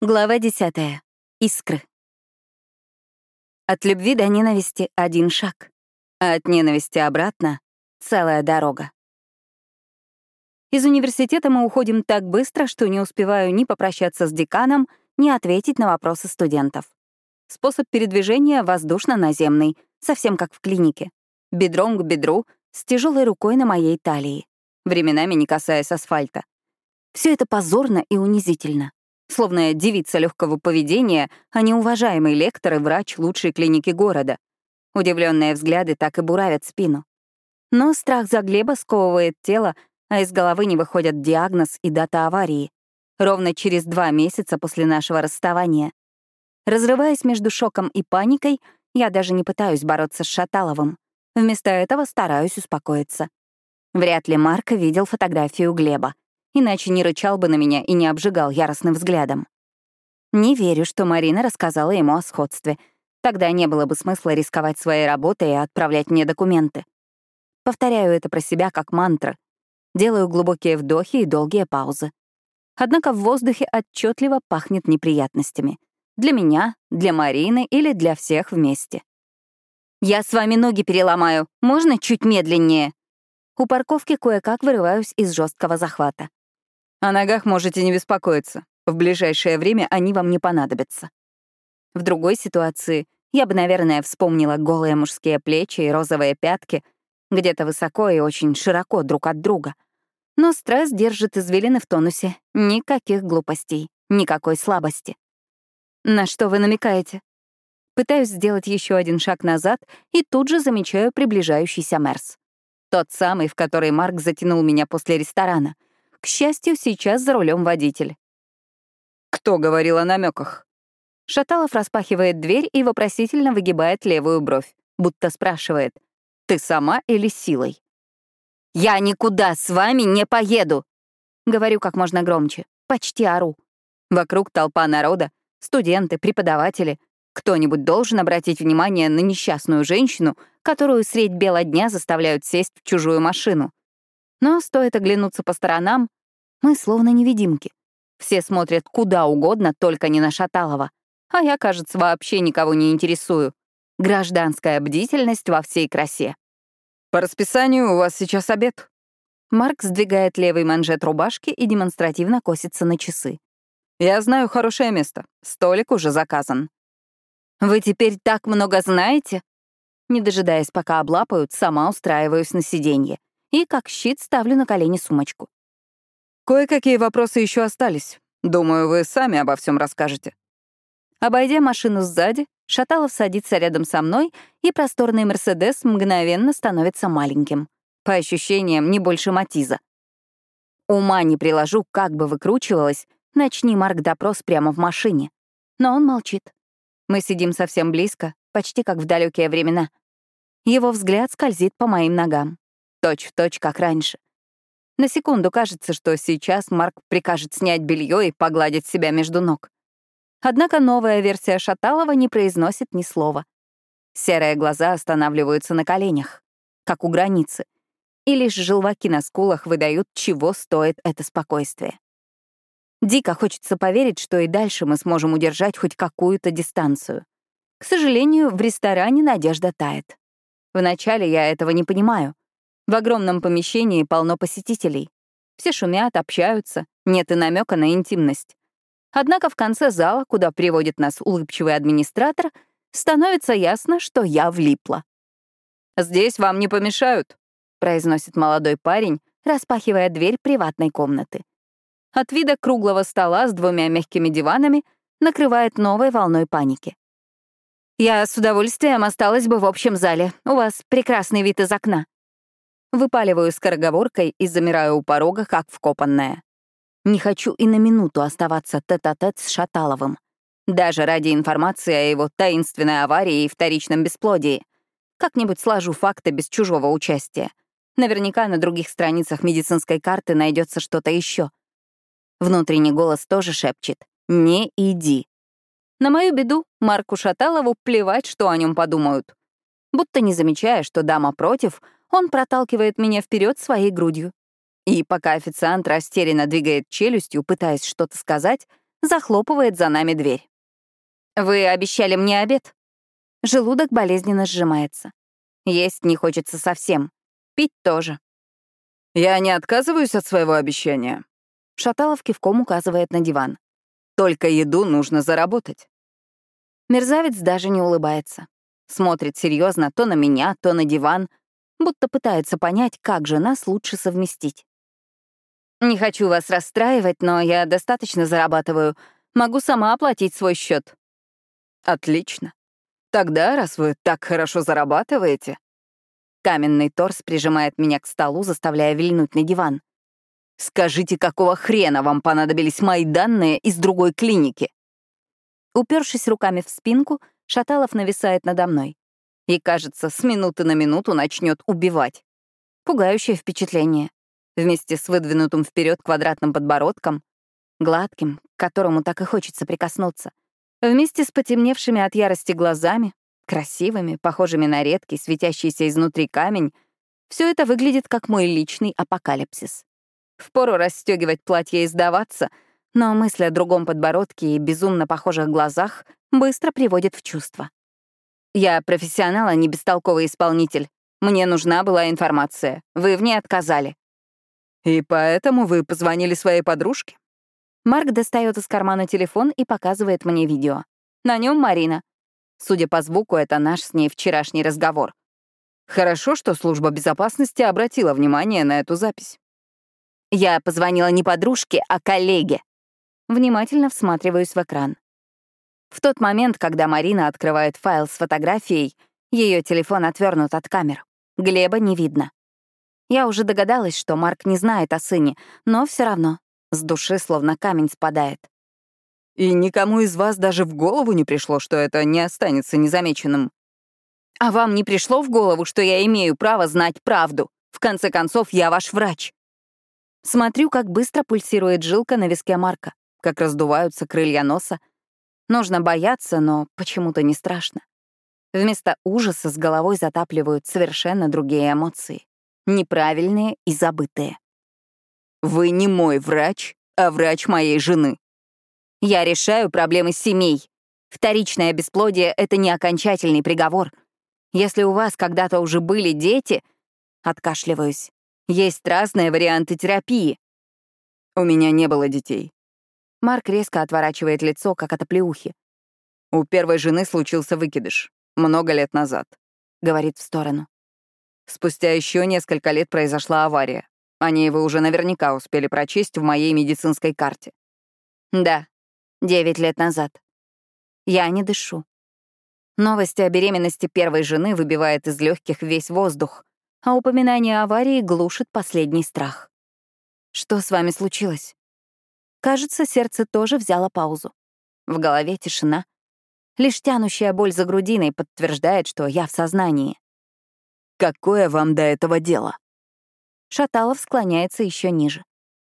Глава 10. Искры. От любви до ненависти один шаг, а от ненависти обратно — целая дорога. Из университета мы уходим так быстро, что не успеваю ни попрощаться с деканом, ни ответить на вопросы студентов. Способ передвижения воздушно-наземный, совсем как в клинике. Бедром к бедру, с тяжелой рукой на моей талии, временами не касаясь асфальта. Все это позорно и унизительно словно девица легкого поведения, а не уважаемый лектор и врач лучшей клиники города. Удивленные взгляды так и буравят спину. Но страх за Глеба сковывает тело, а из головы не выходят диагноз и дата аварии. Ровно через два месяца после нашего расставания. Разрываясь между шоком и паникой, я даже не пытаюсь бороться с Шаталовым. Вместо этого стараюсь успокоиться. Вряд ли Марк видел фотографию Глеба иначе не рычал бы на меня и не обжигал яростным взглядом. Не верю, что Марина рассказала ему о сходстве. Тогда не было бы смысла рисковать своей работой и отправлять мне документы. Повторяю это про себя как мантру. Делаю глубокие вдохи и долгие паузы. Однако в воздухе отчетливо пахнет неприятностями. Для меня, для Марины или для всех вместе. «Я с вами ноги переломаю. Можно чуть медленнее?» У парковки кое-как вырываюсь из жесткого захвата. О ногах можете не беспокоиться. В ближайшее время они вам не понадобятся. В другой ситуации я бы, наверное, вспомнила голые мужские плечи и розовые пятки где-то высоко и очень широко друг от друга. Но стресс держит извилины в тонусе. Никаких глупостей, никакой слабости. На что вы намекаете? Пытаюсь сделать еще один шаг назад и тут же замечаю приближающийся Мерс. Тот самый, в который Марк затянул меня после ресторана — к счастью, сейчас за рулем водитель. «Кто говорил о намеках? Шаталов распахивает дверь и вопросительно выгибает левую бровь, будто спрашивает, «Ты сама или силой?» «Я никуда с вами не поеду!» Говорю как можно громче, почти ору. Вокруг толпа народа, студенты, преподаватели. Кто-нибудь должен обратить внимание на несчастную женщину, которую средь бела дня заставляют сесть в чужую машину. Но стоит оглянуться по сторонам, мы словно невидимки. Все смотрят куда угодно, только не на Шаталова. А я, кажется, вообще никого не интересую. Гражданская бдительность во всей красе. «По расписанию у вас сейчас обед». Марк сдвигает левый манжет рубашки и демонстративно косится на часы. «Я знаю хорошее место. Столик уже заказан». «Вы теперь так много знаете?» Не дожидаясь, пока облапают, сама устраиваюсь на сиденье и как щит ставлю на колени сумочку. Кое-какие вопросы еще остались. Думаю, вы сами обо всем расскажете. Обойдя машину сзади, Шаталов садится рядом со мной, и просторный «Мерседес» мгновенно становится маленьким. По ощущениям, не больше Матиза. Ума не приложу, как бы выкручивалась, начни Марк допрос прямо в машине. Но он молчит. Мы сидим совсем близко, почти как в далекие времена. Его взгляд скользит по моим ногам. Точь в точь, как раньше. На секунду кажется, что сейчас Марк прикажет снять белье и погладить себя между ног. Однако новая версия Шаталова не произносит ни слова. Серые глаза останавливаются на коленях, как у границы, и лишь желваки на скулах выдают, чего стоит это спокойствие. Дико хочется поверить, что и дальше мы сможем удержать хоть какую-то дистанцию. К сожалению, в ресторане надежда тает. Вначале я этого не понимаю. В огромном помещении полно посетителей. Все шумят, общаются, нет и намека на интимность. Однако в конце зала, куда приводит нас улыбчивый администратор, становится ясно, что я влипла. «Здесь вам не помешают», — произносит молодой парень, распахивая дверь приватной комнаты. От вида круглого стола с двумя мягкими диванами накрывает новой волной паники. «Я с удовольствием осталась бы в общем зале. У вас прекрасный вид из окна», Выпаливаю скороговоркой и замираю у порога, как вкопанная. Не хочу и на минуту оставаться тет-а-тет -тет с Шаталовым. Даже ради информации о его таинственной аварии и вторичном бесплодии. Как-нибудь сложу факты без чужого участия. Наверняка на других страницах медицинской карты найдется что-то еще. Внутренний голос тоже шепчет «Не иди». На мою беду Марку Шаталову плевать, что о нем подумают. Будто не замечая, что дама против — он проталкивает меня вперед своей грудью. И пока официант растерянно двигает челюстью, пытаясь что-то сказать, захлопывает за нами дверь. «Вы обещали мне обед?» Желудок болезненно сжимается. Есть не хочется совсем. Пить тоже. «Я не отказываюсь от своего обещания». Шаталов кивком указывает на диван. «Только еду нужно заработать». Мерзавец даже не улыбается. Смотрит серьезно то на меня, то на диван, будто пытается понять, как же нас лучше совместить. «Не хочу вас расстраивать, но я достаточно зарабатываю. Могу сама оплатить свой счет. «Отлично. Тогда, раз вы так хорошо зарабатываете...» Каменный торс прижимает меня к столу, заставляя вильнуть на диван. «Скажите, какого хрена вам понадобились мои данные из другой клиники?» Упершись руками в спинку, Шаталов нависает надо мной. И, кажется, с минуты на минуту начнет убивать. Пугающее впечатление. Вместе с выдвинутым вперед квадратным подбородком, гладким, к которому так и хочется прикоснуться — Вместе с потемневшими от ярости глазами, красивыми, похожими на редкий, светящийся изнутри камень, все это выглядит как мой личный апокалипсис. Впору расстегивать платье и сдаваться, но мысль о другом подбородке и безумно похожих глазах быстро приводит в чувство. Я профессионал, а не бестолковый исполнитель. Мне нужна была информация. Вы в ней отказали. И поэтому вы позвонили своей подружке? Марк достает из кармана телефон и показывает мне видео. На нем Марина. Судя по звуку, это наш с ней вчерашний разговор. Хорошо, что служба безопасности обратила внимание на эту запись. Я позвонила не подружке, а коллеге. Внимательно всматриваюсь в экран. В тот момент, когда Марина открывает файл с фотографией, ее телефон отвернут от камер. Глеба не видно. Я уже догадалась, что Марк не знает о сыне, но все равно с души словно камень спадает. И никому из вас даже в голову не пришло, что это не останется незамеченным. А вам не пришло в голову, что я имею право знать правду? В конце концов, я ваш врач. Смотрю, как быстро пульсирует жилка на виске Марка, как раздуваются крылья носа. Нужно бояться, но почему-то не страшно. Вместо ужаса с головой затапливают совершенно другие эмоции. Неправильные и забытые. Вы не мой врач, а врач моей жены. Я решаю проблемы семей. Вторичное бесплодие — это не окончательный приговор. Если у вас когда-то уже были дети, откашливаюсь, есть разные варианты терапии. У меня не было детей. Марк резко отворачивает лицо, как от оплеухи. У первой жены случился выкидыш. Много лет назад. Говорит в сторону. Спустя еще несколько лет произошла авария. Они вы уже наверняка успели прочесть в моей медицинской карте. Да, девять лет назад. Я не дышу. Новость о беременности первой жены выбивает из легких весь воздух, а упоминание аварии глушит последний страх. Что с вами случилось? Кажется, сердце тоже взяло паузу. В голове тишина. Лишь тянущая боль за грудиной подтверждает, что я в сознании. «Какое вам до этого дело?» Шаталов склоняется еще ниже,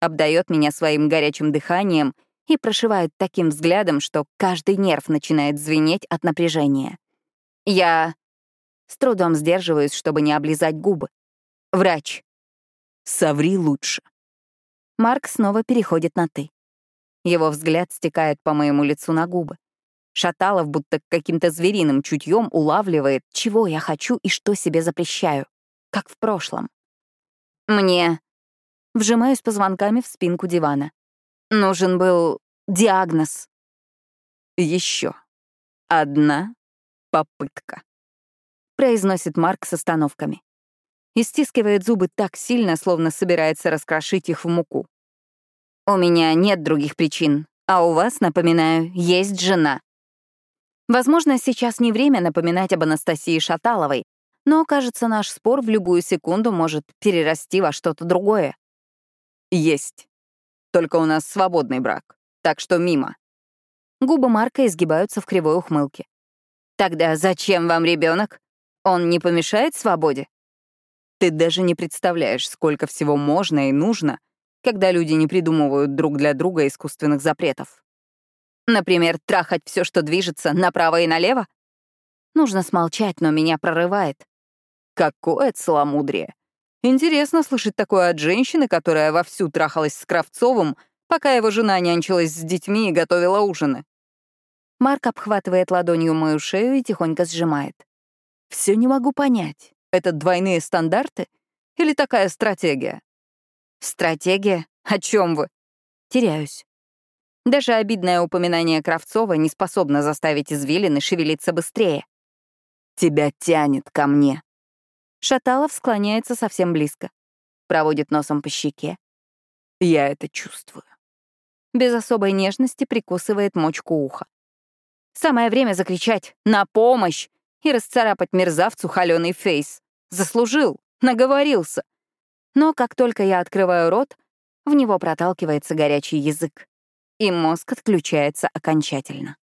обдает меня своим горячим дыханием и прошивает таким взглядом, что каждый нерв начинает звенеть от напряжения. Я с трудом сдерживаюсь, чтобы не облизать губы. Врач. Соври лучше. Марк снова переходит на «ты». Его взгляд стекает по моему лицу на губы. Шаталов будто каким-то звериным чутьем улавливает, чего я хочу и что себе запрещаю, как в прошлом. Мне... Вжимаюсь позвонками в спинку дивана. Нужен был диагноз. Еще одна попытка. Произносит Марк с остановками. И стискивает зубы так сильно, словно собирается раскрошить их в муку. У меня нет других причин, а у вас, напоминаю, есть жена. Возможно, сейчас не время напоминать об Анастасии Шаталовой, но, кажется, наш спор в любую секунду может перерасти во что-то другое. Есть. Только у нас свободный брак, так что мимо. Губы Марка изгибаются в кривой ухмылке. Тогда зачем вам ребенок? Он не помешает свободе? Ты даже не представляешь, сколько всего можно и нужно, когда люди не придумывают друг для друга искусственных запретов. Например, трахать все, что движется, направо и налево? Нужно смолчать, но меня прорывает. Какое целомудрие! Интересно слышать такое от женщины, которая вовсю трахалась с Кравцовым, пока его жена нянчилась с детьми и готовила ужины. Марк обхватывает ладонью мою шею и тихонько сжимает. Все не могу понять. Это двойные стандарты или такая стратегия? Стратегия? О чем вы? Теряюсь. Даже обидное упоминание Кравцова не способно заставить извилины шевелиться быстрее. «Тебя тянет ко мне». Шаталов склоняется совсем близко. Проводит носом по щеке. Я это чувствую. Без особой нежности прикусывает мочку уха. Самое время закричать «На помощь!» И расцарапать мерзавцу холёный фейс. Заслужил, наговорился. Но как только я открываю рот, в него проталкивается горячий язык, и мозг отключается окончательно.